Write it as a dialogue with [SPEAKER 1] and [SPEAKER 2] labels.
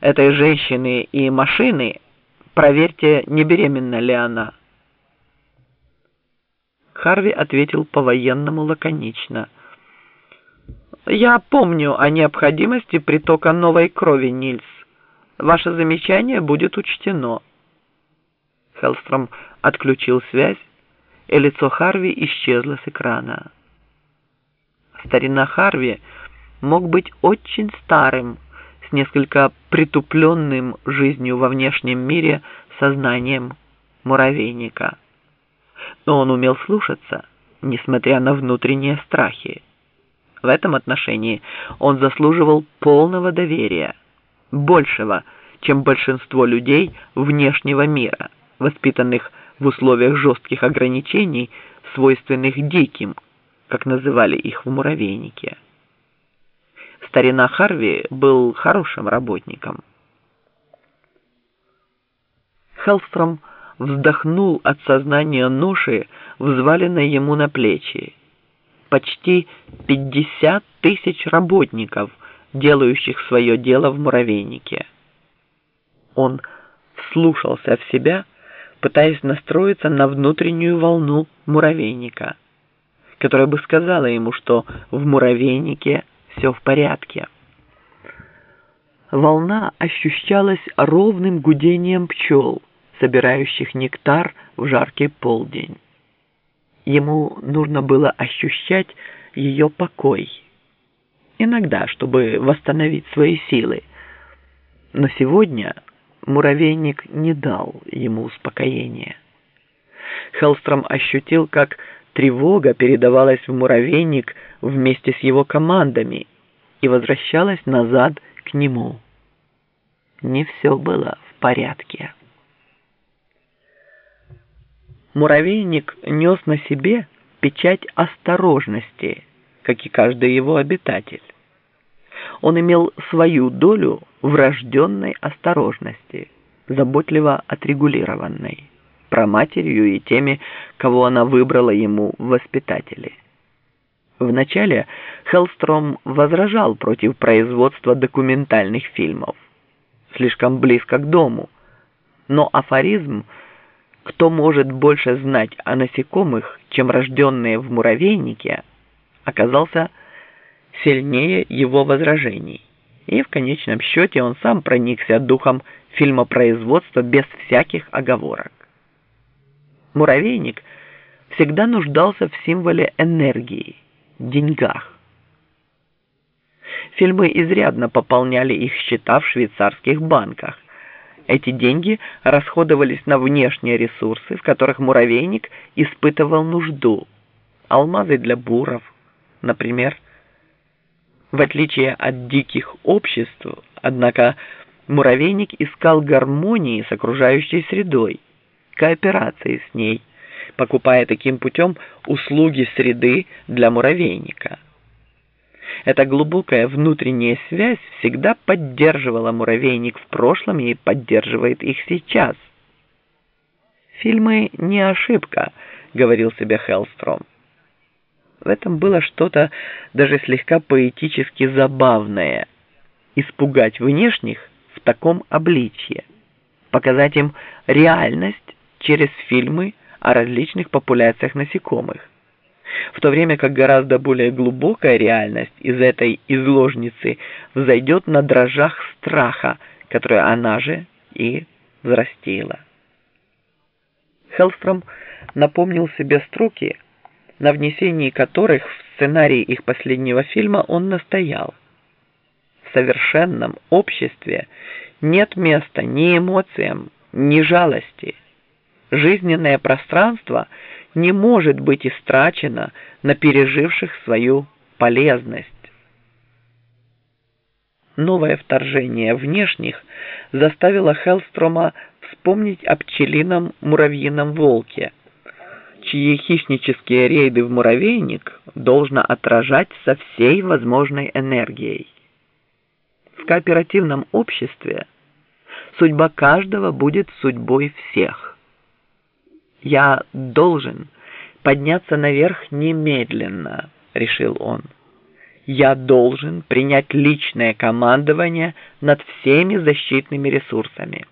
[SPEAKER 1] этой женщины и машины, проверьте, не беременна ли она». Харви ответил по-военному лаконично. «Я помню о необходимости притока новой крови, Нильс. Ваше замечание будет учтено». Хеллстром отключил связь, и лицо Харви исчезло с экрана. Старина Харви мог быть очень старым, несколько притупленным жизнью во внешнем мире сознанием муравейника. Но он умел слушаться, несмотря на внутренние страхи. В этом отношении он заслуживал полного доверия, большего, чем большинство людей внешнего мира, воспитанных в условиях жестких ограничений, свойственных диким, как называли их в муравейнике. Старина Харви был хорошим работником. Хеллстром вздохнул от сознания ноши, взваленной ему на плечи. Почти пятьдесят тысяч работников, делающих свое дело в муравейнике. Он вслушался в себя, пытаясь настроиться на внутреннюю волну муравейника, которая бы сказала ему, что в муравейнике все в порядке. Волна ощущалась ровным гудением пчел, собирающих нектар в жаркий полдень. Ему нужно было ощущать ее покой. Иногда, чтобы восстановить свои силы. Но сегодня муравейник не дал ему успокоения. Хеллстром ощутил, как тревога передавалась в муравейник вместе с его командами и возвращалась назад к нему. Не все было в порядке. Муравейник нес на себе печать осторожности, как и каждый его обитатель. Он имел свою долю врожденной осторожности, заботливо отрегулированной, проматерью и теми, кого она выбрала ему в воспитатели. Вначале Хеллстром возражал против производства документальных фильмов, слишком близко к дому, но афоризм «Кто может больше знать о насекомых, чем рожденные в муравейнике?» оказался сильнее его возражений. И в конечном счете он сам проникся духом фильмопроизводства без всяких оговорок. Муравейник всегда нуждался в символе энергии, деньгах. Фильмы изрядно пополняли их счета в швейцарских банках. Эти деньги расходовались на внешние ресурсы, в которых муравейник испытывал нужду. Алмазы для буров, например, в отличие от диких обществ, однако муравейник искал гармонии с окружающей средой, кооперации с ней, покупая таким путем услуги среды для муравейника. Эта глубокая внутренняя связь всегда поддерживала муравейник в прошлом и поддерживает их сейчас. «Фильмы не ошибка», — говорил себе Хеллстром. В этом было что-то даже слегка поэтически забавное. Испугать внешних в таком обличье. Показать им реальность через фильмы о различных популяциях насекомых. В то время как гораздо более глубокая реальность из этой изложницы взойдет на дрожжах страха, которую она же и взрастила. Хеллстром напомнил себе строки, на внесении которых в сценарий их последнего фильма он настоял. В совершенном обществе нет места ни эмоциям, ни жалости. Жизненное пространство не может быть истрачено на переживших свою полезность. Новое вторжение внешних заставило Хеллстрома вспомнить о пчелином муравьином волке – чьи хищнические рейды в муравейник должно отражать со всей возможной энергией. В кооперативном обществе судьба каждого будет судьбой всех. «Я должен подняться наверх немедленно», — решил он. я должен принять личное командование над всеми защитными ресурсами.